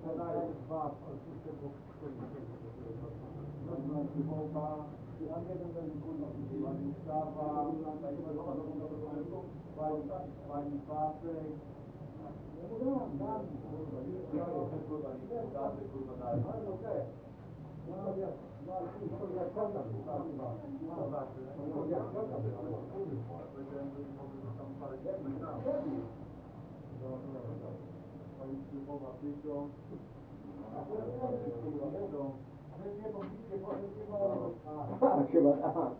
sprzedaje dwa, oczywiście po Chyba, ja nie wiem, ten pani Stawa, pani, pani Pasek, no mówię, dam, kurwa, ja kurwa, nie dam, kurwa, daj. Ale okej. No, ja, no, to ja kocham, kurwa. No, to ja kocham, ale kurwa, powiedziałem, że nie tam parę dni. Szymowa przyjdą, a to kurwa, będą. My nie mogliście, potem nie. A, chyba, aha.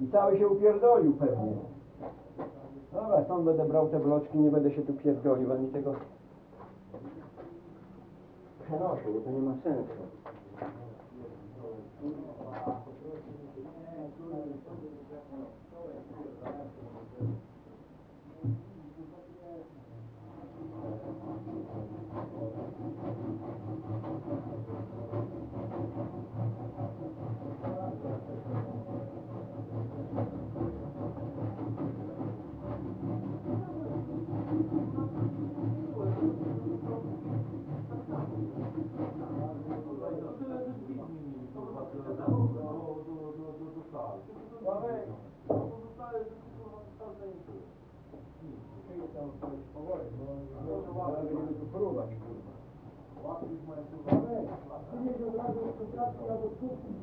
I cały się upierdolił pewnie. Dobra, stąd będę brał te bloczki, nie będę się tu pierdolił, ani tego przenosił, bo to nie ma sensu.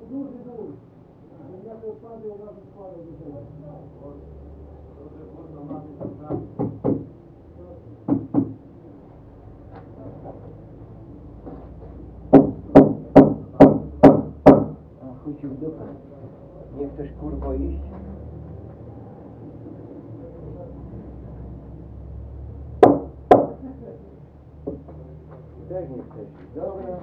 Дуже дуже. Я це впаду, я навіть впаду до dupę. Nie chcesz kurwo iść? Też nie chcesz. Dobra.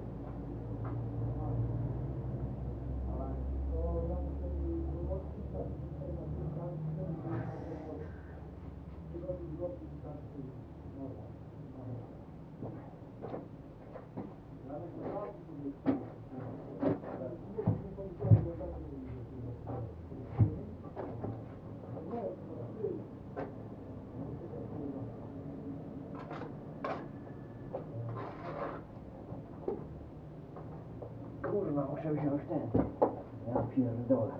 Kurwa, muszę wziąć ten. Ja pierdolę.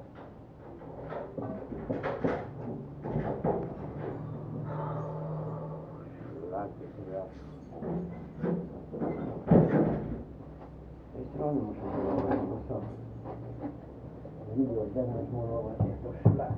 Szlaki, ja. Z tej strony muszę murować, bo co? Od zewnątrz murować, jak to szlak.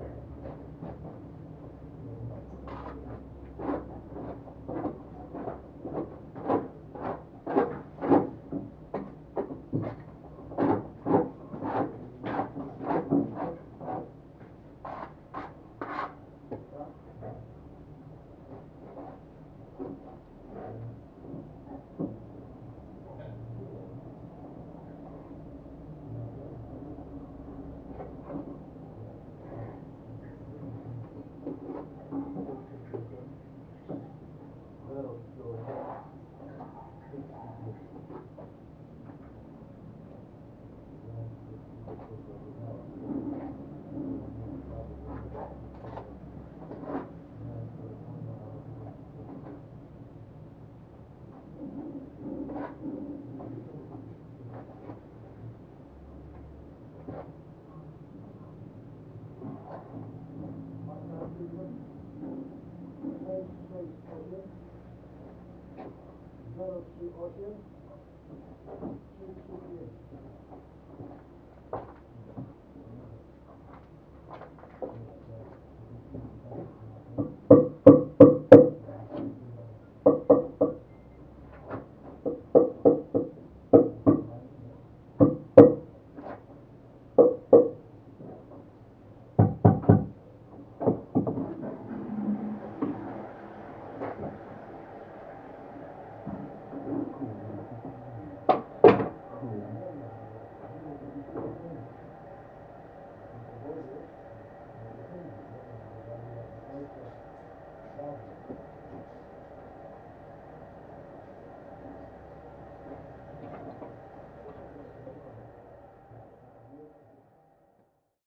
8, 8, 8, 8, 8, 8, 8, 8, 8, 8, 8, 8,